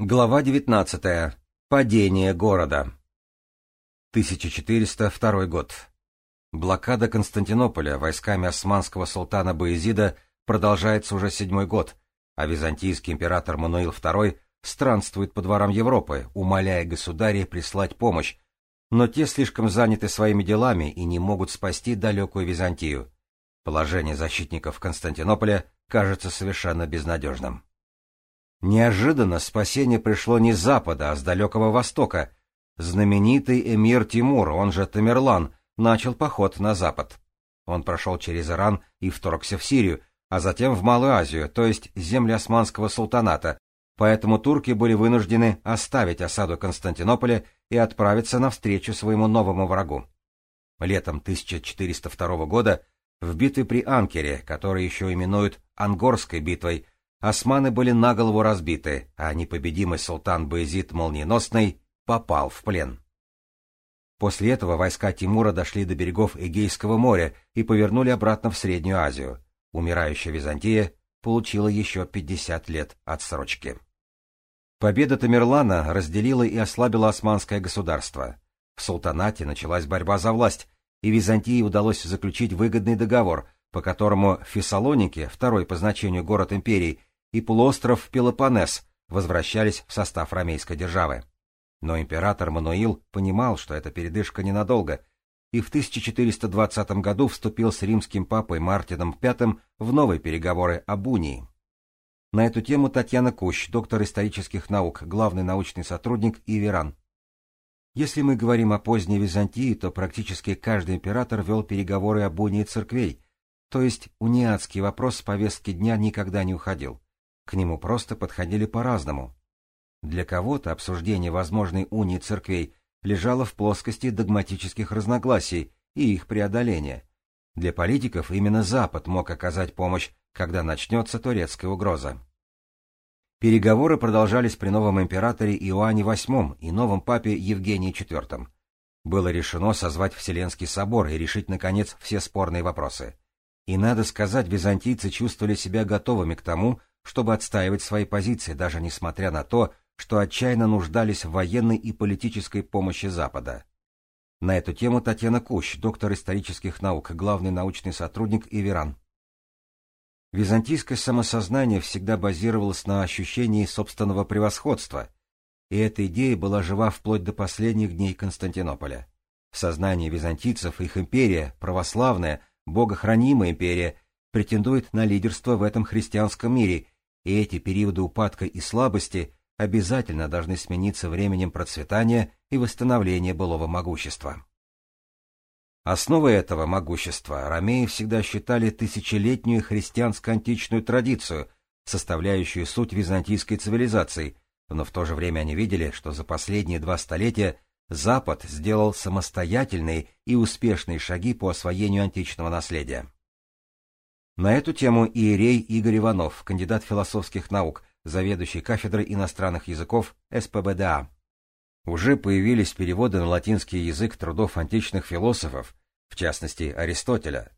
Глава 19. Падение города. 1402 год. Блокада Константинополя войсками османского султана Баезида продолжается уже седьмой год, а византийский император Мануил II странствует по дворам Европы, умоляя государей прислать помощь, но те слишком заняты своими делами и не могут спасти далекую Византию. Положение защитников Константинополя кажется совершенно безнадежным. Неожиданно спасение пришло не с запада, а с далекого востока. Знаменитый эмир Тимур, он же Тамерлан, начал поход на запад. Он прошел через Иран и вторгся в Сирию, а затем в Малую Азию, то есть земли Османского султаната, поэтому турки были вынуждены оставить осаду Константинополя и отправиться навстречу своему новому врагу. Летом 1402 года в битве при Анкере, которую еще именуют Ангорской битвой, османы были на голову разбиты, а непобедимый султан Баязид Молниеносный попал в плен. После этого войска Тимура дошли до берегов Эгейского моря и повернули обратно в Среднюю Азию. Умирающая Византия получила еще 50 лет отсрочки. Победа Тамерлана разделила и ослабила османское государство. В султанате началась борьба за власть, и Византии удалось заключить выгодный договор, по которому Фессалоники, второй по значению город империи, и полуостров Пелопоннес возвращались в состав ромейской державы. Но император Мануил понимал, что эта передышка ненадолго, и в 1420 году вступил с римским папой Мартином V в новые переговоры об унии. На эту тему Татьяна Кущ, доктор исторических наук, главный научный сотрудник Иверан. Если мы говорим о поздней Византии, то практически каждый император вел переговоры об унии церквей, то есть униатский вопрос с повестки дня никогда не уходил. К нему просто подходили по-разному. Для кого-то обсуждение возможной унии церквей лежало в плоскости догматических разногласий и их преодоления. Для политиков именно Запад мог оказать помощь, когда начнется турецкая угроза. Переговоры продолжались при новом императоре Иоанне VIII и новом папе Евгении IV. Было решено созвать Вселенский собор и решить, наконец, все спорные вопросы. И, надо сказать, византийцы чувствовали себя готовыми к тому, чтобы отстаивать свои позиции, даже несмотря на то, что отчаянно нуждались в военной и политической помощи Запада. На эту тему Татьяна Кущ, доктор исторических наук, главный научный сотрудник Иверан. Византийское самосознание всегда базировалось на ощущении собственного превосходства, и эта идея была жива вплоть до последних дней Константинополя. В сознании византийцев их империя, православная, богохранимая империя, претендует на лидерство в этом христианском мире и эти периоды упадка и слабости обязательно должны смениться временем процветания и восстановления былого могущества. Основой этого могущества ромеи всегда считали тысячелетнюю христианско-античную традицию, составляющую суть византийской цивилизации, но в то же время они видели, что за последние два столетия Запад сделал самостоятельные и успешные шаги по освоению античного наследия. На эту тему иерей Игорь Иванов, кандидат философских наук, заведующий кафедрой иностранных языков СПБДА. Уже появились переводы на латинский язык трудов античных философов, в частности Аристотеля.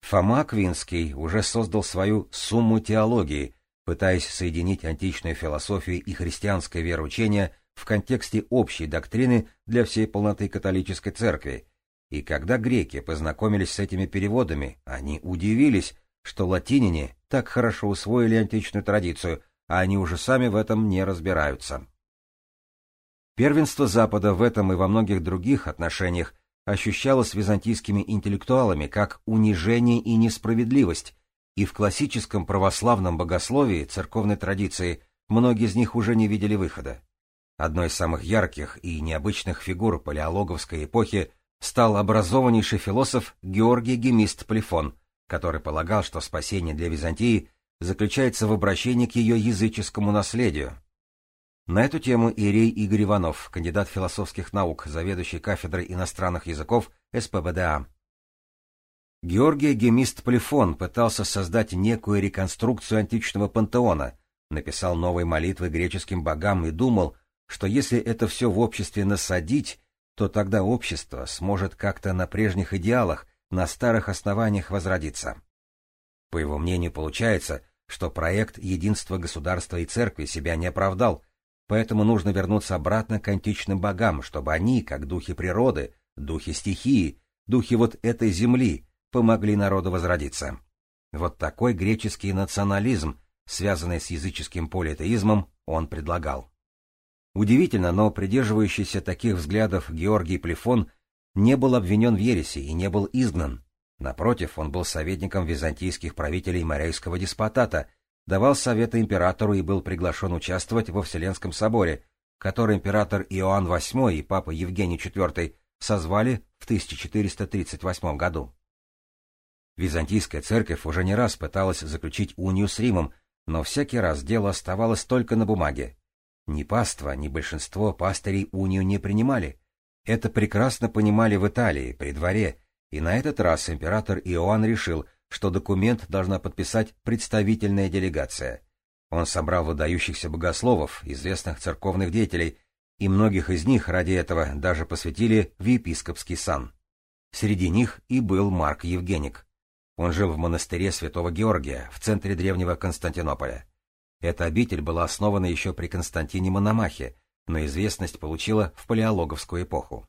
Фома Квинский уже создал свою «сумму теологии», пытаясь соединить античную философию и христианское вероучение в контексте общей доктрины для всей полноты католической церкви. И когда греки познакомились с этими переводами, они удивились, что латиняне так хорошо усвоили античную традицию, а они уже сами в этом не разбираются. Первенство Запада в этом и во многих других отношениях ощущалось византийскими интеллектуалами как унижение и несправедливость, и в классическом православном богословии церковной традиции многие из них уже не видели выхода. Одной из самых ярких и необычных фигур палеологовской эпохи стал образованнейший философ Георгий Гемист Плефон – который полагал, что спасение для Византии заключается в обращении к ее языческому наследию. На эту тему Ирей Игорь Иванов, кандидат философских наук, заведующий кафедрой иностранных языков СПБДА. Георгий Гемист Полифон пытался создать некую реконструкцию античного пантеона, написал новые молитвы греческим богам и думал, что если это все в обществе насадить, то тогда общество сможет как-то на прежних идеалах на старых основаниях возродиться. По его мнению, получается, что проект единства государства и церкви себя не оправдал, поэтому нужно вернуться обратно к античным богам, чтобы они, как духи природы, духи стихии, духи вот этой земли, помогли народу возродиться. Вот такой греческий национализм, связанный с языческим политеизмом, он предлагал. Удивительно, но придерживающийся таких взглядов Георгий Плефон не был обвинен в ереси и не был изгнан. Напротив, он был советником византийских правителей Морейского деспотата, давал советы императору и был приглашен участвовать во Вселенском соборе, который император Иоанн VIII и папа Евгений IV созвали в 1438 году. Византийская церковь уже не раз пыталась заключить унию с Римом, но всякий раз дело оставалось только на бумаге. Ни паства, ни большинство пастырей унию не принимали. Это прекрасно понимали в Италии, при дворе, и на этот раз император Иоанн решил, что документ должна подписать представительная делегация. Он собрал выдающихся богословов, известных церковных деятелей, и многих из них ради этого даже посвятили в епископский сан. Среди них и был Марк Евгеник. Он жил в монастыре Святого Георгия в центре древнего Константинополя. Эта обитель была основана еще при Константине Мономахе, но известность получила в палеологовскую эпоху.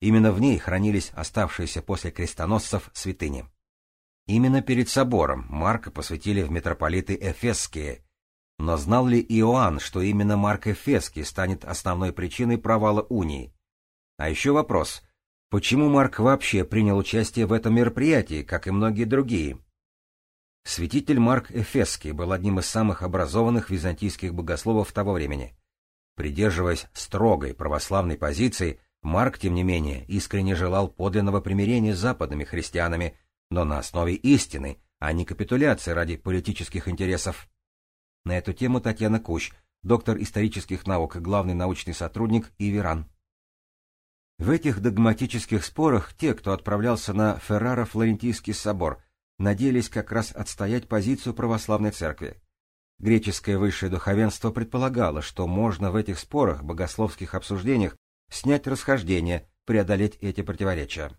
Именно в ней хранились оставшиеся после крестоносцев святыни. Именно перед собором Марка посвятили в митрополиты Эфесские. Но знал ли Иоанн, что именно Марк Эфесский станет основной причиной провала унии? А еще вопрос, Почему Марк вообще принял участие в этом мероприятии, как и многие другие? Святитель Марк Эфесский был одним из самых образованных византийских богословов того времени. Придерживаясь строгой православной позиции, Марк, тем не менее, искренне желал подлинного примирения с западными христианами, но на основе истины, а не капитуляции ради политических интересов. На эту тему Татьяна Кущ, доктор исторических наук, главный научный сотрудник Иверан. В этих догматических спорах те, кто отправлялся на Ферраро-Флорентийский собор, надеялись как раз отстоять позицию православной церкви. Греческое высшее духовенство предполагало, что можно в этих спорах, богословских обсуждениях, снять расхождение, преодолеть эти противоречия.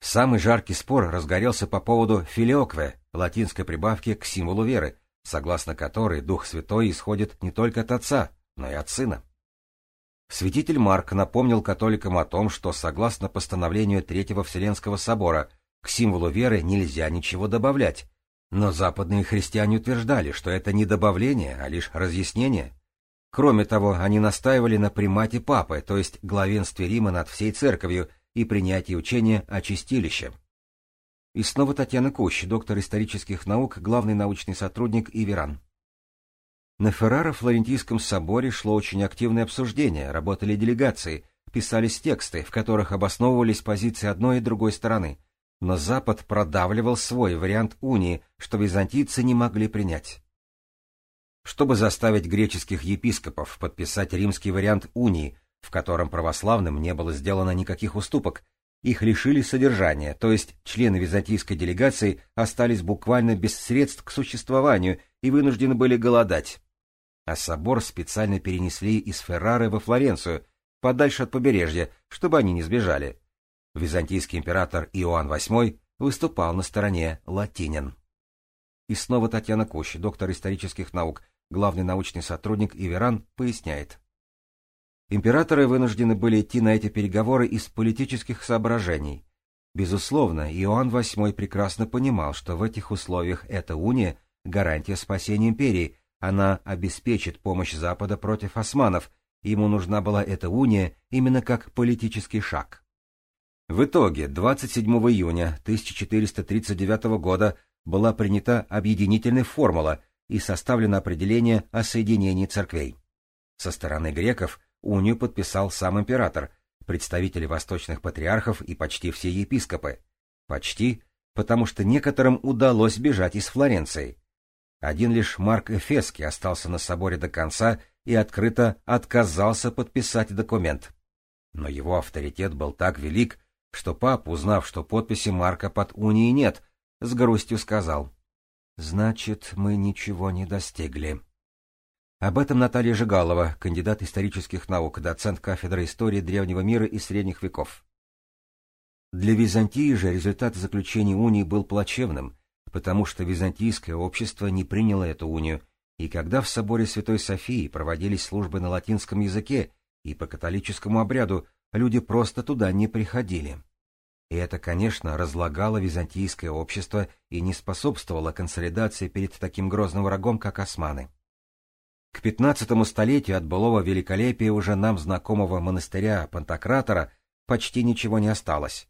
Самый жаркий спор разгорелся по поводу филиокве, латинской прибавки к символу веры, согласно которой Дух Святой исходит не только от Отца, но и от Сына. Святитель Марк напомнил католикам о том, что, согласно постановлению Третьего Вселенского собора, к символу веры нельзя ничего добавлять. Но западные христиане утверждали, что это не добавление, а лишь разъяснение. Кроме того, они настаивали на примате папы, то есть главенстве Рима над всей церковью и принятии учения о чистилище. И снова Татьяна Кущ, доктор исторических наук, главный научный сотрудник Иверан. На Ферраро-Флорентийском соборе шло очень активное обсуждение, работали делегации, писались тексты, в которых обосновывались позиции одной и другой стороны. Но Запад продавливал свой вариант унии, что византийцы не могли принять. Чтобы заставить греческих епископов подписать римский вариант унии, в котором православным не было сделано никаких уступок, их лишили содержания, то есть члены византийской делегации остались буквально без средств к существованию и вынуждены были голодать а собор специально перенесли из Феррары во Флоренцию, подальше от побережья, чтобы они не сбежали. Византийский император Иоанн VIII выступал на стороне латинин. И снова Татьяна Кущ, доктор исторических наук, главный научный сотрудник Иверан, поясняет. Императоры вынуждены были идти на эти переговоры из политических соображений. Безусловно, Иоанн VIII прекрасно понимал, что в этих условиях эта уния – гарантия спасения империи, она обеспечит помощь Запада против османов, ему нужна была эта уния именно как политический шаг. В итоге 27 июня 1439 года была принята объединительная формула и составлено определение о соединении церквей. Со стороны греков унию подписал сам император, представители восточных патриархов и почти все епископы. Почти, потому что некоторым удалось бежать из Флоренции. Один лишь Марк Эфески остался на соборе до конца и открыто отказался подписать документ. Но его авторитет был так велик, что пап, узнав, что подписи Марка под унией нет, с грустью сказал, «Значит, мы ничего не достигли». Об этом Наталья Жигалова, кандидат исторических наук, доцент кафедры истории древнего мира и средних веков. Для Византии же результат заключения унии был плачевным, потому что византийское общество не приняло эту унию, И когда в соборе Святой Софии проводились службы на латинском языке и по католическому обряду, люди просто туда не приходили. И это, конечно, разлагало византийское общество и не способствовало консолидации перед таким грозным врагом, как османы. К пятнадцатому столетию от былого великолепия уже нам знакомого монастыря Пантократора почти ничего не осталось.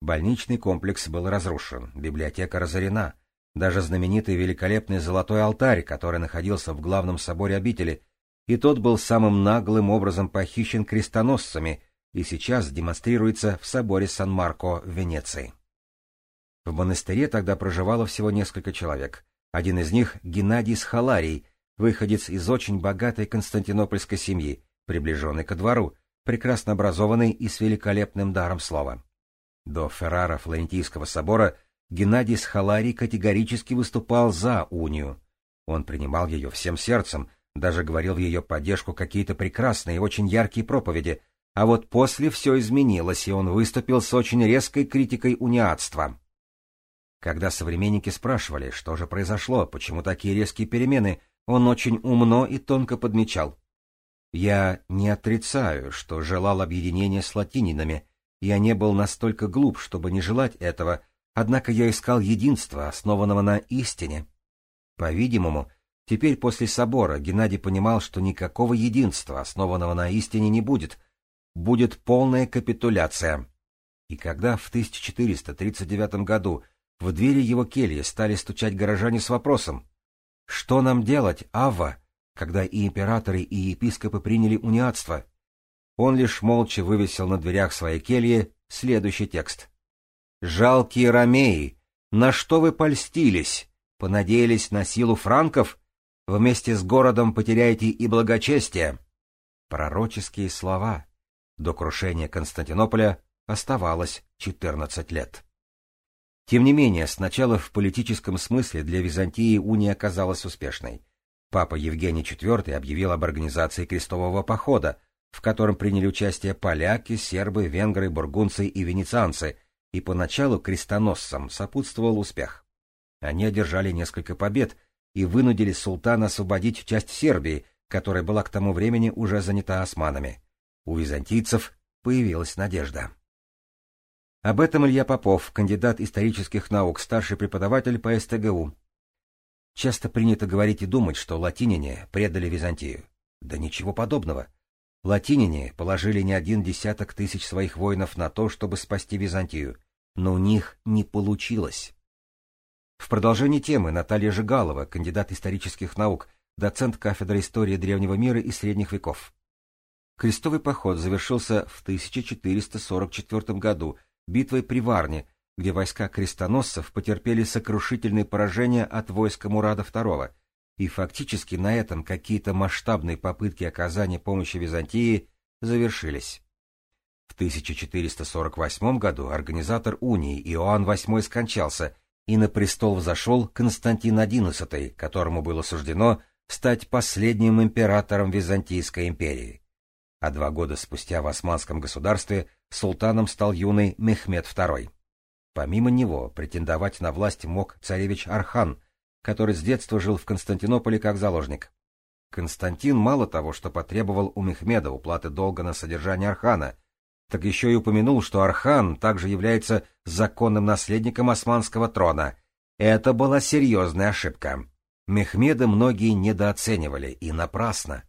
Больничный комплекс был разрушен, библиотека разорена, даже знаменитый великолепный золотой алтарь, который находился в главном соборе обители, и тот был самым наглым образом похищен крестоносцами и сейчас демонстрируется в соборе Сан-Марко в Венеции. В монастыре тогда проживало всего несколько человек. Один из них — Геннадий Схаларий, выходец из очень богатой константинопольской семьи, приближенный ко двору, прекрасно образованный и с великолепным даром слова. До Феррара Флорентийского собора Геннадий Схаларий категорически выступал за унию. Он принимал ее всем сердцем, даже говорил в ее поддержку какие-то прекрасные и очень яркие проповеди, а вот после все изменилось, и он выступил с очень резкой критикой униатства. Когда современники спрашивали, что же произошло, почему такие резкие перемены, он очень умно и тонко подмечал. Я не отрицаю, что желал объединения с латининами, я не был настолько глуп, чтобы не желать этого, однако я искал единства, основанного на истине. По-видимому, теперь после собора Геннадий понимал, что никакого единства, основанного на истине, не будет, будет полная капитуляция. И когда в 1439 году в двери его кельи стали стучать горожане с вопросом что нам делать, Авва, когда и императоры, и епископы приняли униатство? Он лишь молча вывесил на дверях своей кельи следующий текст. «Жалкие ромеи, на что вы польстились? Понадеялись на силу франков? Вместе с городом потеряете и благочестие». Пророческие слова. До крушения Константинополя оставалось четырнадцать лет. Тем не менее, сначала в политическом смысле для Византии уния оказалась успешной. Папа Евгений IV объявил об организации крестового похода, в котором приняли участие поляки, сербы, венгры, бургунцы и венецианцы, и поначалу крестоносцам сопутствовал успех. Они одержали несколько побед и вынудили султана освободить часть Сербии, которая была к тому времени уже занята османами. У византийцев появилась надежда. Об этом Илья Попов, кандидат исторических наук, старший преподаватель по СТГУ. Часто принято говорить и думать, что латиняне предали Византию. Да ничего подобного. Латиняне положили не один десяток тысяч своих воинов на то, чтобы спасти Византию, но у них не получилось. В продолжении темы Наталья Жигалова, кандидат исторических наук, доцент кафедры истории древнего мира и средних веков. Крестовый поход завершился в 1444 году битвой при Варне, где войска крестоносцев потерпели сокрушительные поражения от войска Мурада II, и фактически на этом какие-то масштабные попытки оказания помощи Византии завершились. В 1448 году организатор унии Иоанн VIII скончался, и на престол взошел Константин XI, которому было суждено стать последним императором Византийской империи. А два года спустя в Османском государстве султаном стал юный Мехмед II. Помимо него претендовать на власть мог царевич Архан, который с детства жил в Константинополе как заложник. Константин мало того, что потребовал у Мехмеда уплаты долга на содержание Архана, так еще и упомянул, что Архан также является законным наследником османского трона. Это была серьезная ошибка. Мехмеда многие недооценивали, и напрасно.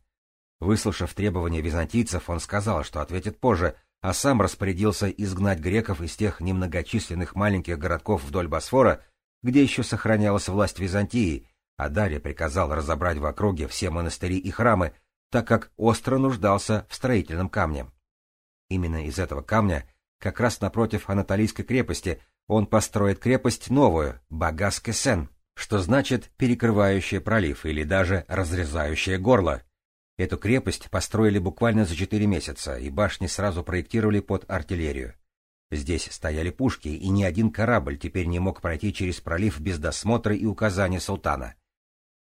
Выслушав требования византийцев, он сказал, что ответит позже, а сам распорядился изгнать греков из тех немногочисленных маленьких городков вдоль Босфора, где еще сохранялась власть Византии, а Дарья приказал разобрать в округе все монастыри и храмы, так как остро нуждался в строительном камне. Именно из этого камня, как раз напротив Анатолийской крепости, он построит крепость новую, Багас-Кесен, что значит перекрывающая пролив или даже разрезающая горло. Эту крепость построили буквально за четыре месяца, и башни сразу проектировали под артиллерию. Здесь стояли пушки, и ни один корабль теперь не мог пройти через пролив без досмотра и указания султана.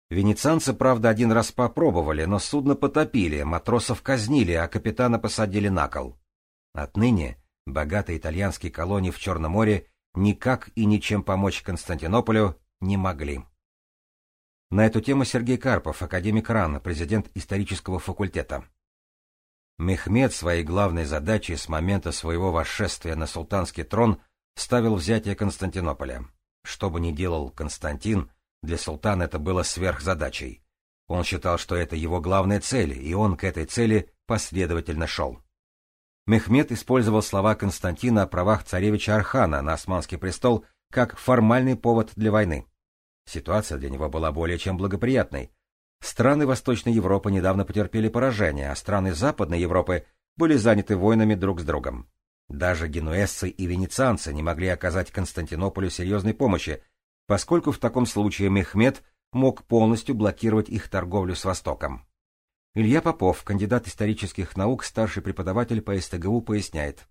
Венецианцы, правда, один раз попробовали, но судно потопили, матросов казнили, а капитана посадили на кол. Отныне богатые итальянские колонии в Черном море никак и ничем помочь Константинополю не могли. На эту тему Сергей Карпов, академик РАН, президент исторического факультета. Мехмед своей главной задачей с момента своего восшествия на султанский трон ставил взятие Константинополя. Что бы ни делал Константин, для султана это было сверхзадачей. Он считал, что это его главная цель, и он к этой цели последовательно шел. Мехмед использовал слова Константина о правах царевича Архана на османский престол как формальный повод для войны. Ситуация для него была более чем благоприятной. Страны Восточной Европы недавно потерпели поражение, а страны Западной Европы были заняты войнами друг с другом. Даже генуэзцы и венецианцы не могли оказать Константинополю серьезной помощи, поскольку в таком случае Мехмед мог полностью блокировать их торговлю с Востоком. Илья Попов, кандидат исторических наук, старший преподаватель по СТГУ, поясняет.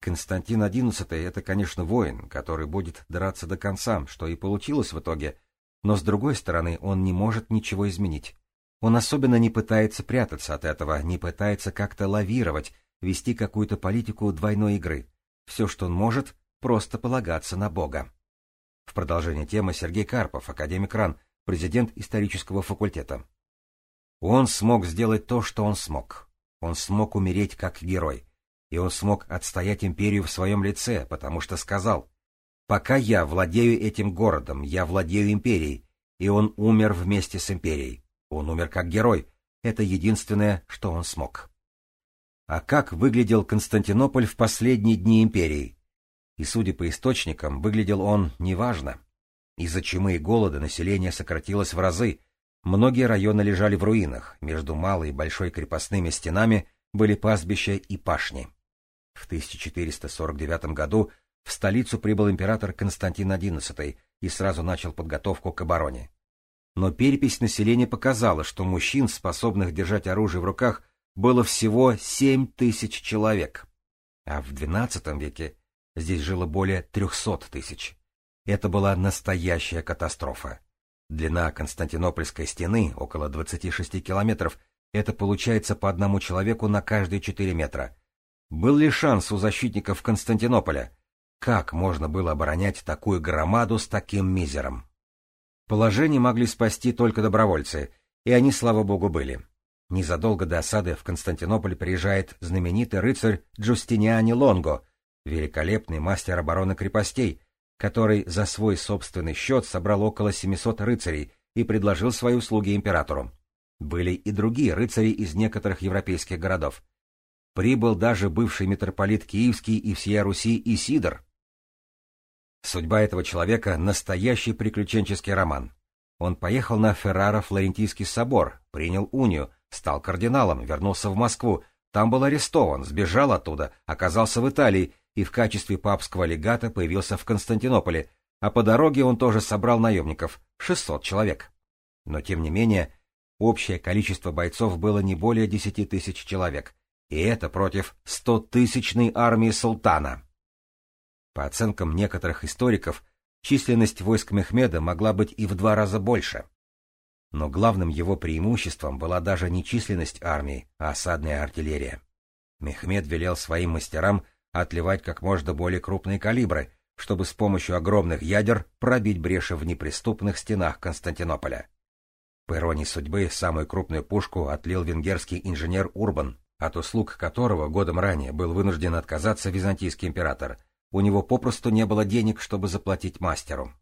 Константин XI — это, конечно, воин, который будет драться до конца, что и получилось в итоге, но, с другой стороны, он не может ничего изменить. Он особенно не пытается прятаться от этого, не пытается как-то лавировать, вести какую-то политику двойной игры. Все, что он может, просто полагаться на Бога. В продолжение темы Сергей Карпов, академик РАН, президент исторического факультета. Он смог сделать то, что он смог. Он смог умереть как герой. И он смог отстоять империю в своем лице, потому что сказал, «Пока я владею этим городом, я владею империей». И он умер вместе с империей. Он умер как герой. Это единственное, что он смог. А как выглядел Константинополь в последние дни империи? И, судя по источникам, выглядел он неважно. Из-за чумы и голода население сократилось в разы. Многие районы лежали в руинах, между малой и большой крепостными стенами были пастбища и пашни. В 1449 году в столицу прибыл император Константин XI и сразу начал подготовку к обороне. Но перепись населения показала, что мужчин, способных держать оружие в руках, было всего семь тысяч человек, а в XII веке здесь жило более трехсот тысяч. Это была настоящая катастрофа. Длина Константинопольской стены около 26 километров, это получается по одному человеку на каждые 4 метра. Был ли шанс у защитников Константинополя? Как можно было оборонять такую громаду с таким мизером? Положение могли спасти только добровольцы, и они, слава богу, были. Незадолго до осады в Константинополь приезжает знаменитый рыцарь Джустиниани Лонго, великолепный мастер обороны крепостей, который за свой собственный счет собрал около 700 рыцарей и предложил свои услуги императору. Были и другие рыцари из некоторых европейских городов. Прибыл даже бывший митрополит Киевский и всея Руси Исидор. Судьба этого человека — настоящий приключенческий роман. Он поехал на Ферраро-Флорентийский собор, принял унию, Стал кардиналом, вернулся в Москву, там был арестован, сбежал оттуда, оказался в Италии и в качестве папского легата появился в Константинополе, а по дороге он тоже собрал наемников, 600 человек. Но тем не менее, общее количество бойцов было не более 10 тысяч человек, и это против 100-тысячной армии султана. По оценкам некоторых историков, численность войск Мехмеда могла быть и в два раза больше. Но главным его преимуществом была даже не численность армии, а осадная артиллерия. Мехмед велел своим мастерам отливать как можно более крупные калибры, чтобы с помощью огромных ядер пробить бреши в неприступных стенах Константинополя. По иронии судьбы, самую крупную пушку отлил венгерский инженер Урбан, от услуг которого годом ранее был вынужден отказаться византийский император. У него попросту не было денег, чтобы заплатить мастеру.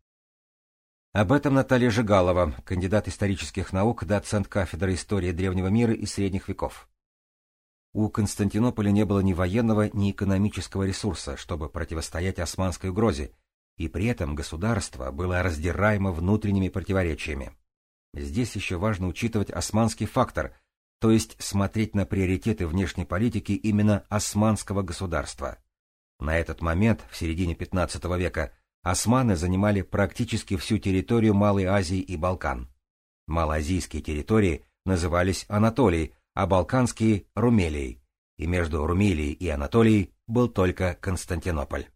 Об этом Наталья Жигалова, кандидат исторических наук, доцент кафедры истории древнего мира и средних веков. У Константинополя не было ни военного, ни экономического ресурса, чтобы противостоять османской угрозе, и при этом государство было раздираемо внутренними противоречиями. Здесь еще важно учитывать османский фактор, то есть смотреть на приоритеты внешней политики именно османского государства. На этот момент, в середине XV века, османы занимали практически всю территорию Малой Азии и Балкан. Малоазийские территории назывались Анатолией, а балканские — Румелией, и между Румелией и Анатолией был только Константинополь.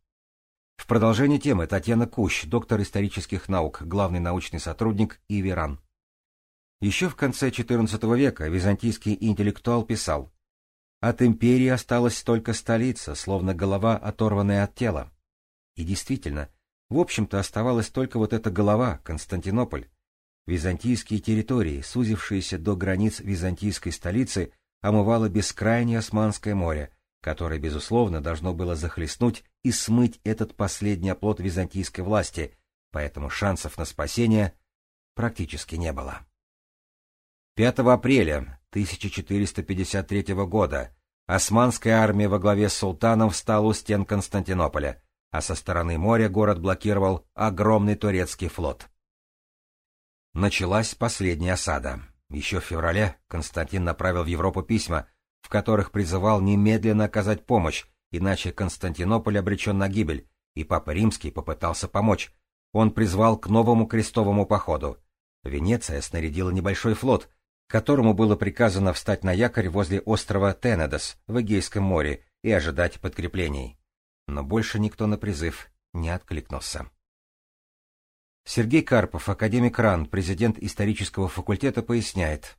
В продолжение темы Татьяна Кущ, доктор исторических наук, главный научный сотрудник Иверан. Еще в конце XIV века византийский интеллектуал писал «От империи осталась только столица, словно голова, оторванная от тела». И действительно, в общем-то, оставалась только вот эта голова, Константинополь. Византийские территории, сузившиеся до границ византийской столицы, омывало бескрайнее Османское море, которое, безусловно, должно было захлестнуть и смыть этот последний оплот византийской власти, поэтому шансов на спасение практически не было. 5 апреля 1453 года османская армия во главе с султаном встала у стен Константинополя, а со стороны моря город блокировал огромный турецкий флот. Началась последняя осада. Еще в феврале Константин направил в Европу письма, в которых призывал немедленно оказать помощь, иначе Константинополь обречен на гибель, и Папа Римский попытался помочь. Он призвал к новому крестовому походу. Венеция снарядила небольшой флот, которому было приказано встать на якорь возле острова Тенедос в Эгейском море и ожидать подкреплений. Но больше никто на призыв не откликнулся. Сергей Карпов, академик РАН, президент исторического факультета, поясняет.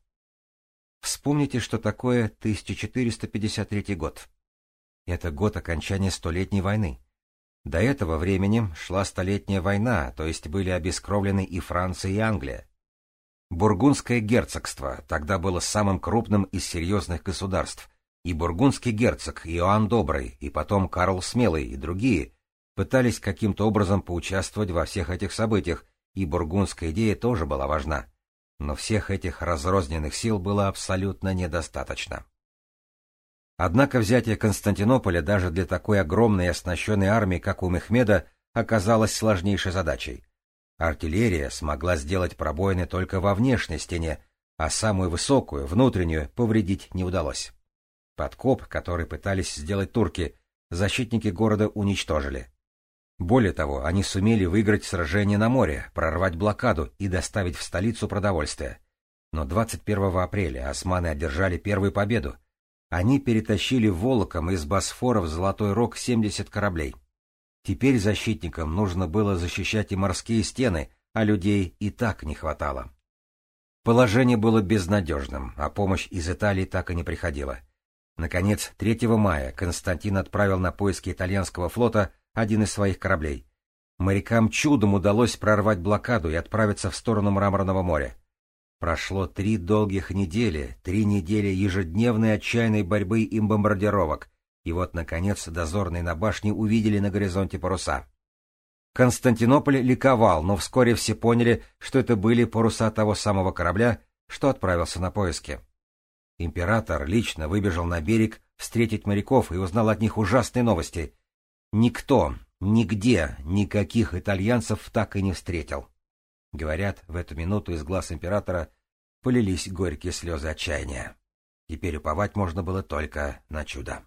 Вспомните, что такое 1453 год. Это год окончания Столетней войны. До этого времени шла Столетняя война, то есть были обескровлены и Франция, и Англия. Бургундское герцогство тогда было самым крупным из серьезных государств, и бургундский герцог Иоанн Добрый, и потом Карл Смелый и другие пытались каким-то образом поучаствовать во всех этих событиях, и бургундская идея тоже была важна но всех этих разрозненных сил было абсолютно недостаточно. Однако взятие Константинополя даже для такой огромной и оснащенной армии, как у Мехмеда, оказалось сложнейшей задачей. Артиллерия смогла сделать пробоины только во внешней стене, а самую высокую, внутреннюю, повредить не удалось. Подкоп, который пытались сделать турки, защитники города уничтожили. Более того, они сумели выиграть сражение на море, прорвать блокаду и доставить в столицу продовольствие. Но 21 апреля османы одержали первую победу. Они перетащили волоком из Босфора в Золотой Рог 70 кораблей. Теперь защитникам нужно было защищать и морские стены, а людей и так не хватало. Положение было безнадежным, а помощь из Италии так и не приходила. Наконец, 3 мая Константин отправил на поиски итальянского флота один из своих кораблей. Морякам чудом удалось прорвать блокаду и отправиться в сторону Мраморного моря. Прошло три долгих недели, три недели ежедневной отчаянной борьбы и бомбардировок, и вот, наконец, дозорные на башне увидели на горизонте паруса. Константинополь ликовал, но вскоре все поняли, что это были паруса того самого корабля, что отправился на поиски. Император лично выбежал на берег встретить моряков и узнал от них ужасные новости. Никто, нигде, никаких итальянцев так и не встретил. Говорят, в эту минуту из глаз императора полились горькие слезы отчаяния. Теперь уповать можно было только на чудо.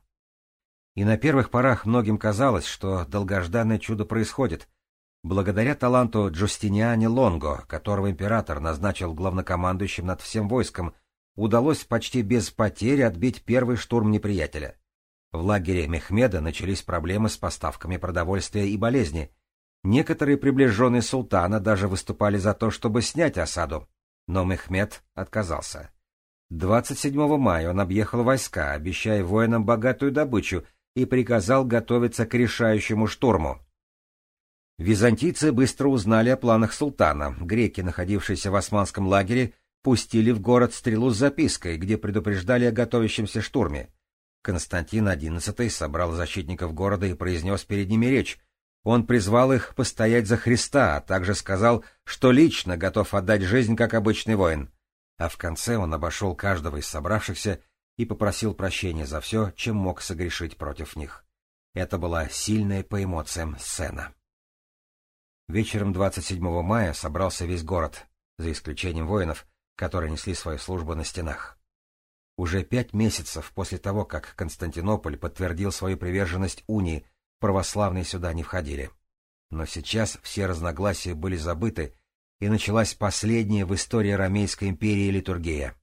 И на первых порах многим казалось, что долгожданное чудо происходит. Благодаря таланту Джустиниане Лонго, которого император назначил главнокомандующим над всем войском, удалось почти без потери отбить первый штурм неприятеля. В лагере Мехмеда начались проблемы с поставками продовольствия и болезни. Некоторые приближенные султана даже выступали за то, чтобы снять осаду, но Мехмед отказался. 27 мая он объехал войска, обещая воинам богатую добычу, и приказал готовиться к решающему штурму. Византийцы быстро узнали о планах султана. Греки, находившиеся в османском лагере, пустили в город стрелу с запиской, где предупреждали о готовящемся штурме. Константин XI собрал защитников города и произнес перед ними речь. Он призвал их постоять за Христа, а также сказал, что лично готов отдать жизнь, как обычный воин. А в конце он обошел каждого из собравшихся и попросил прощения за все, чем мог согрешить против них. Это была сильная по эмоциям сцена. Вечером 27 мая собрался весь город, за исключением воинов, которые несли свою службу на стенах. Уже пять месяцев после того, как Константинополь подтвердил свою приверженность унии, православные сюда не входили. Но сейчас все разногласия были забыты, и началась последняя в истории Ромейской империи литургия.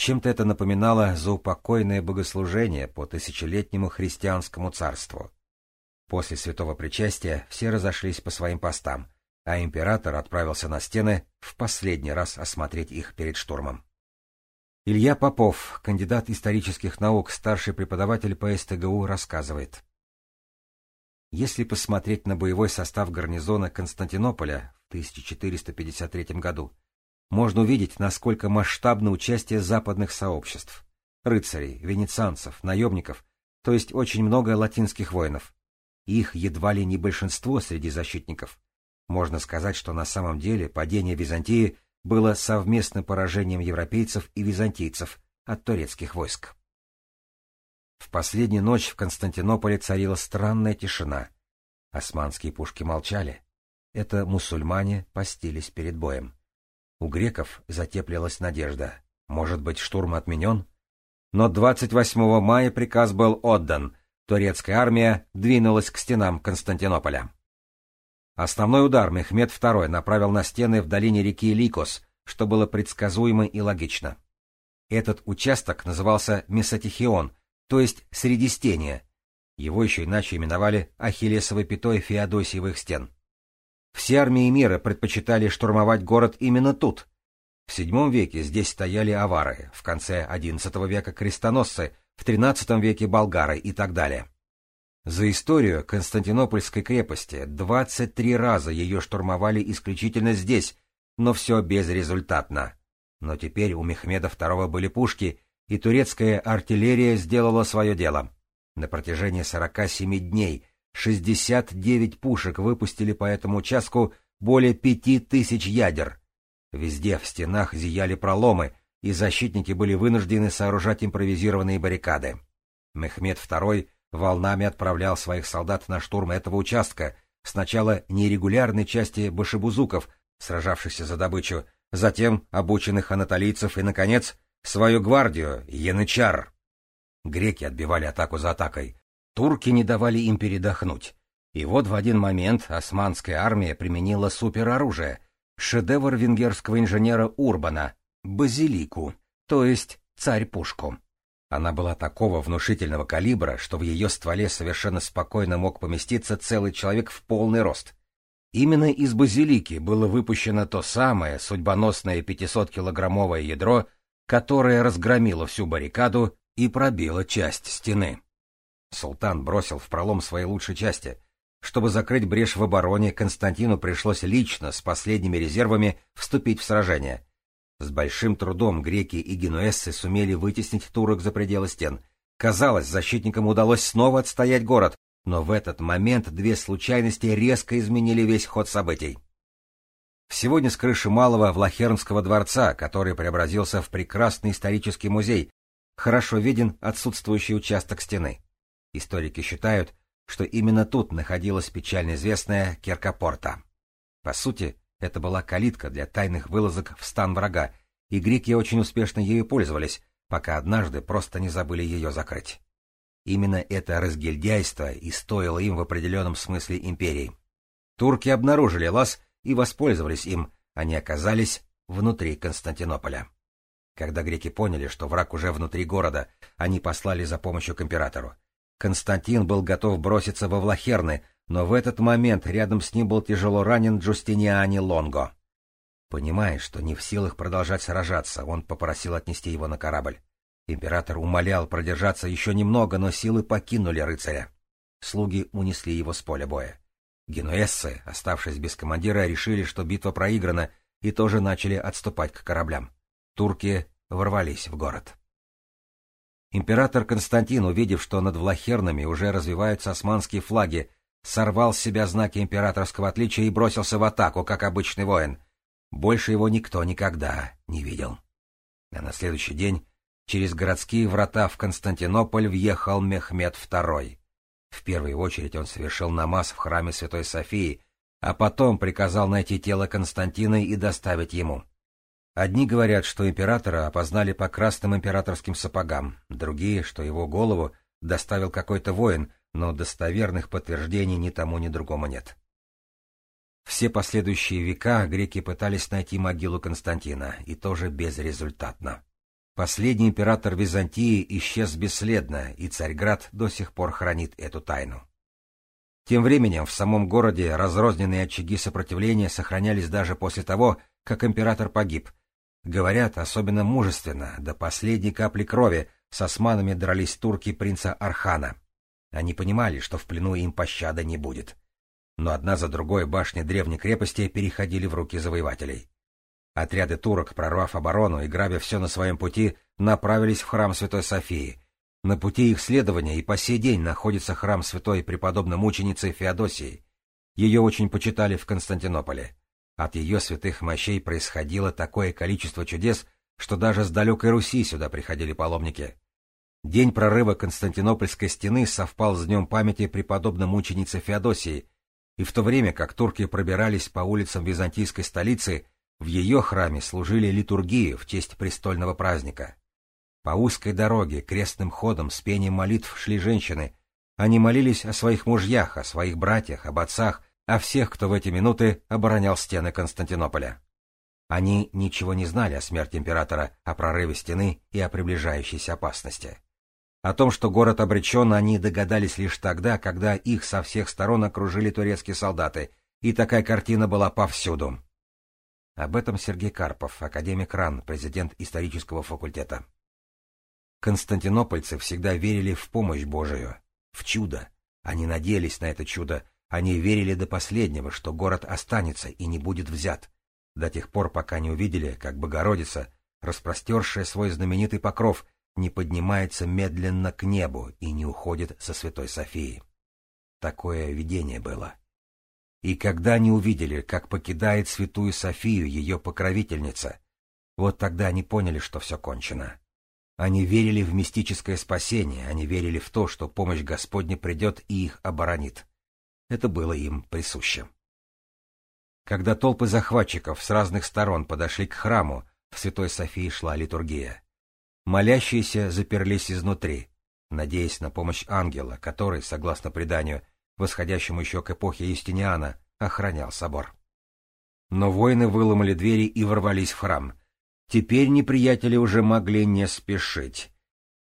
Чем-то это напоминало заупокойное богослужение по тысячелетнему христианскому царству. После святого причастия все разошлись по своим постам, а император отправился на стены в последний раз осмотреть их перед штурмом. Илья Попов, кандидат исторических наук, старший преподаватель по СТГУ, рассказывает. Если посмотреть на боевой состав гарнизона Константинополя в 1453 году, можно увидеть, насколько масштабно участие западных сообществ — рыцарей, венецианцев, наемников, то есть очень много латинских воинов. Их едва ли не большинство среди защитников. Можно сказать, что на самом деле падение Византии было совместным поражением европейцев и византийцев от турецких войск. В последнюю ночь в Константинополе царила странная тишина. Османские пушки молчали. Это мусульмане постились перед боем. У греков затеплилась надежда. Может быть, штурм отменен? Но 28 мая приказ был отдан. Турецкая армия двинулась к стенам Константинополя. Основной удар Мехмед II направил на стены в долине реки Ликос, что было предсказуемо и логично. Этот участок назывался Месотихион, то есть Средистение. Его еще иначе именовали Ахиллесовой пятой Феодосиевых стен. Все армии мира предпочитали штурмовать город именно тут. В VII веке здесь стояли авары, в конце XI века крестоносцы, в XIII веке болгары и так далее. За историю Константинопольской крепости 23 раза ее штурмовали исключительно здесь, но все безрезультатно. Но теперь у Мехмеда II были пушки, и турецкая артиллерия сделала свое дело. На протяжении 47 дней 69 пушек выпустили по этому участку более пяти тысяч ядер. Везде в стенах зияли проломы, и защитники были вынуждены сооружать импровизированные баррикады. Мехмед II волнами отправлял своих солдат на штурм этого участка, сначала нерегулярной части башебузуков, сражавшихся за добычу, затем обученных анатолийцев и, наконец, свою гвардию, янычар. Греки отбивали атаку за атакой. Турки не давали им передохнуть. И вот в один момент османская армия применила супероружие, шедевр венгерского инженера Урбана, базилику, то есть царь-пушку. Она была такого внушительного калибра, что в ее стволе совершенно спокойно мог поместиться целый человек в полный рост. Именно из базилики было выпущено то самое судьбоносное 500-килограммовое ядро, которая разгромила всю баррикаду и пробила часть стены. Султан бросил в пролом свои лучшие части. Чтобы закрыть брешь в обороне, Константину пришлось лично с последними резервами вступить в сражение. С большим трудом греки и генуэзцы сумели вытеснить турок за пределы стен. Казалось, защитникам удалось снова отстоять город, но в этот момент две случайности резко изменили весь ход событий. Сегодня с крыши малого Влахернского дворца, который преобразился в прекрасный исторический музей, хорошо виден отсутствующий участок стены. Историки считают, что именно тут находилась печально известная Керкапорта. По сути, это была калитка для тайных вылазок в стан врага, и греки очень успешно ею пользовались, пока однажды просто не забыли ее закрыть. Именно это разгильдяйство и стоило им в определенном смысле империи. Турки обнаружили лаз и воспользовались им, они оказались внутри Константинополя. Когда греки поняли, что враг уже внутри города, они послали за помощью к императору. Константин был готов броситься во Влахерны, но в этот момент рядом с ним был тяжело ранен Джустиниани Лонго. Понимая, что не в силах продолжать сражаться, он попросил отнести его на корабль. Император умолял продержаться еще немного, но силы покинули рыцаря. Слуги унесли его с поля боя. Генуэзцы, оставшись без командира, решили, что битва проиграна, и тоже начали отступать к кораблям. Турки ворвались в город. Император Константин, увидев, что над Влахернами уже развиваются османские флаги, сорвал с себя знаки императорского отличия и бросился в атаку, как обычный воин. Больше его никто никогда не видел. А на следующий день через городские врата в Константинополь въехал Мехмед II. В первую очередь он совершил намаз в храме Святой Софии, а потом приказал найти тело Константина и доставить ему. Одни говорят, что императора опознали по красным императорским сапогам, другие, что его голову доставил какой-то воин, но достоверных подтверждений ни тому, ни другому нет. Все последующие века греки пытались найти могилу Константина, и тоже безрезультатно. Последний император Византии исчез бесследно, и Царьград до сих пор хранит эту тайну. Тем временем в самом городе разрозненные очаги сопротивления сохранялись даже после того, как император погиб. Говорят, особенно мужественно, до последней капли крови с османами дрались турки принца Архана. Они понимали, что в плену им пощады не будет. Но одна за другой башни древней крепости переходили в руки завоевателей. Отряды турок, прорвав оборону и грабя все на своем пути, направились в храм Святой Софии. На пути их следования и по сей день находится храм Святой Преподобной Мученицы Феодосии. Ее очень почитали в Константинополе. От ее святых мощей происходило такое количество чудес, что даже с далекой Руси сюда приходили паломники. День прорыва Константинопольской стены совпал с днем памяти преподобной мученицы Феодосии, и в то время как турки пробирались по улицам византийской столицы, в ее храме служили литургию в честь престольного праздника. По узкой дороге, крестным ходом, с пением молитв шли женщины. Они молились о своих мужьях, о своих братьях, об отцах, о всех, кто в эти минуты оборонял стены Константинополя. Они ничего не знали о смерти императора, о прорыве стены и о приближающейся опасности. О том, что город обречен, они догадались лишь тогда, когда их со всех сторон окружили турецкие солдаты, и такая картина была повсюду. Об этом Сергей Карпов, академик РАН, президент исторического факультета. Константинопольцы всегда верили в помощь Божию, в чудо. Они надеялись на это чудо, они верили до последнего, что город останется и не будет взят, до тех пор, пока не увидели, как Богородица, распростершая свой знаменитый покров, не поднимается медленно к небу и не уходит со Святой Софии. Такое видение было. И когда они увидели, как покидает Святую Софию ее покровительница, вот тогда они поняли, что все кончено. Они верили в мистическое спасение, они верили в то, что помощь Господня придет и их оборонит. Это было им присуще. Когда толпы захватчиков с разных сторон подошли к храму, в Святой Софии шла литургия. Молящиеся заперлись изнутри, надеясь на помощь ангела, который, согласно преданию, восходящему еще к эпохе Юстиниана, охранял собор. Но воины выломали двери и ворвались в храм. Теперь неприятели уже могли не спешить.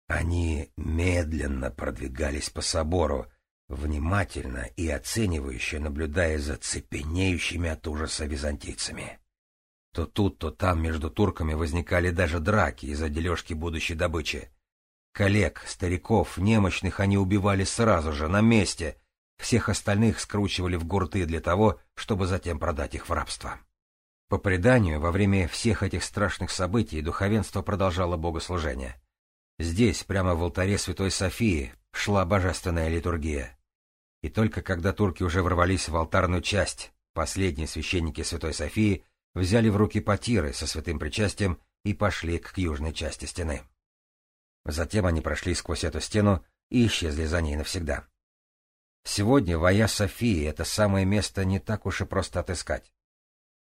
Они медленно продвигались по собору, внимательно и оценивающе наблюдая за цепенеющими от ужаса византийцами. То тут, то там между турками возникали даже драки из-за дележки будущей добычи. Коллег, стариков, немощных они убивали сразу же, на месте. Всех остальных скручивали в гурты для того, чтобы затем продать их в рабство. По преданию, во время всех этих страшных событий духовенство продолжало богослужение. Здесь, прямо в алтаре Святой Софии, шла божественная литургия. И только когда турки уже ворвались в алтарную часть, последние священники Святой Софии взяли в руки потиры со святым причастием и пошли к южной части стены. Затем они прошли сквозь эту стену и исчезли за ней навсегда. Сегодня Вая Софии это самое место не так уж и просто отыскать.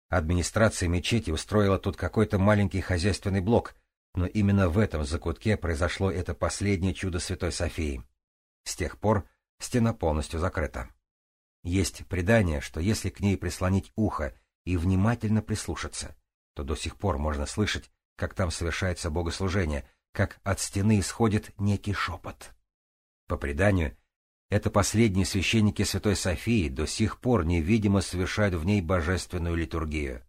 Администрация мечети устроила тут какой-то маленький хозяйственный блок, но именно в этом закутке произошло это последнее чудо Святой Софии. С тех пор стена полностью закрыта. Есть предание, что если к ней прислонить ухо и внимательно прислушаться, то до сих пор можно слышать, как там совершается богослужение, как от стены исходит некий шепот. По преданию, это последние священники Святой Софии до сих пор невидимо совершают в ней божественную литургию.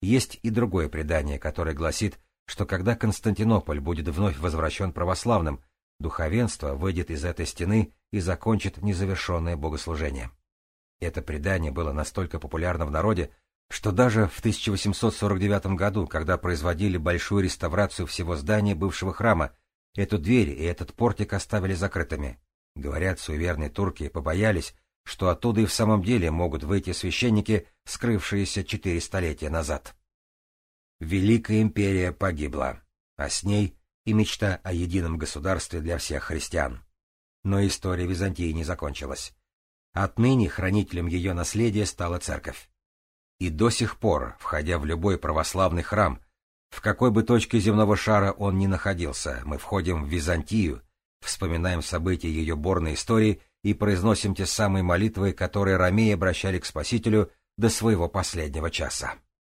Есть и другое предание, которое гласит, что когда Константинополь будет вновь возвращен православным, духовенство выйдет из этой стены и закончит незавершенное богослужение. Это предание было настолько популярно в народе, что даже в 1849 году, когда производили большую реставрацию всего здания бывшего храма, эту дверь и этот портик оставили закрытыми. Говорят, суеверные турки побоялись, что оттуда и в самом деле могут выйти священники, скрывшиеся четыре столетия назад. Великая империя погибла, а с ней и мечта о едином государстве для всех христиан. Но история Византии не закончилась. Отныне хранителем ее наследия стала церковь. И до сих пор, входя в любой православный храм, в какой бы точке земного шара он ни находился, мы входим в Византию, вспоминаем события ее борной истории и произносим те самые молитвы, которые ромеи обращали к Спасителю до своего последнего часа.